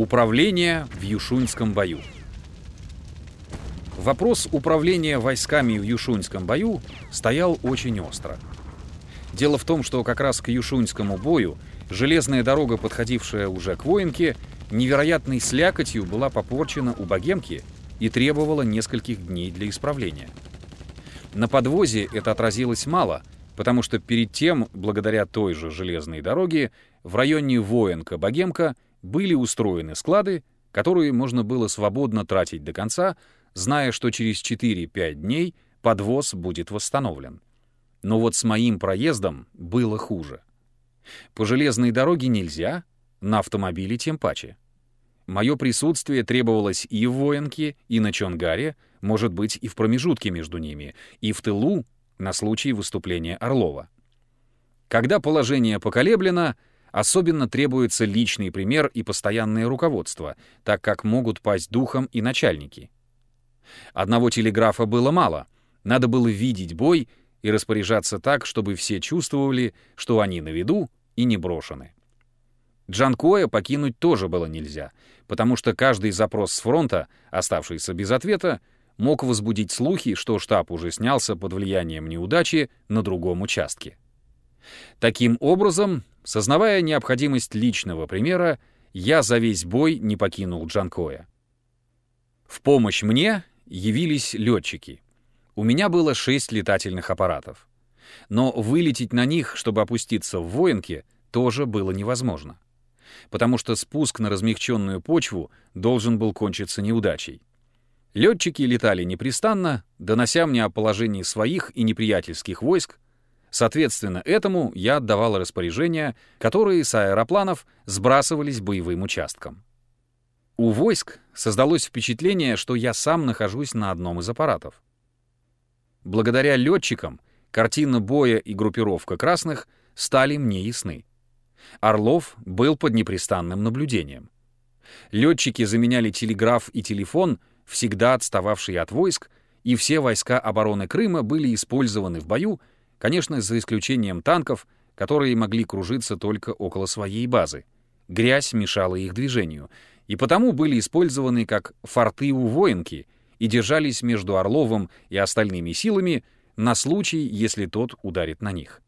Управление в Юшуньском бою. Вопрос управления войсками в Юшуньском бою стоял очень остро. Дело в том, что как раз к Юшуньскому бою железная дорога, подходившая уже к воинке, невероятной слякотью была попорчена у богемки и требовала нескольких дней для исправления. На подвозе это отразилось мало, потому что перед тем, благодаря той же железной дороге, в районе Воинка-Богемка были устроены склады, которые можно было свободно тратить до конца, зная, что через 4-5 дней подвоз будет восстановлен. Но вот с моим проездом было хуже. По железной дороге нельзя, на автомобиле тем паче. Мое присутствие требовалось и в Воинке, и на Чонгаре, может быть, и в промежутке между ними, и в тылу на случай выступления Орлова. Когда положение поколеблено, особенно требуется личный пример и постоянное руководство, так как могут пасть духом и начальники. Одного телеграфа было мало, надо было видеть бой и распоряжаться так, чтобы все чувствовали, что они на виду и не брошены. Джанкоя покинуть тоже было нельзя, потому что каждый запрос с фронта, оставшийся без ответа, мог возбудить слухи, что штаб уже снялся под влиянием неудачи на другом участке. Таким образом, сознавая необходимость личного примера, я за весь бой не покинул Джанкоя. В помощь мне явились летчики. У меня было шесть летательных аппаратов. Но вылететь на них, чтобы опуститься в воинке, тоже было невозможно. Потому что спуск на размягченную почву должен был кончиться неудачей. Летчики летали непрестанно, донося мне о положении своих и неприятельских войск. Соответственно, этому я отдавал распоряжения, которые с аэропланов сбрасывались боевым участкам. У войск создалось впечатление, что я сам нахожусь на одном из аппаратов. Благодаря летчикам картина боя и группировка красных стали мне ясны. Орлов был под непрестанным наблюдением. Летчики заменяли телеграф и телефон всегда отстававшие от войск, и все войска обороны Крыма были использованы в бою, конечно, за исключением танков, которые могли кружиться только около своей базы. Грязь мешала их движению, и потому были использованы как форты у воинки и держались между Орловым и остальными силами на случай, если тот ударит на них.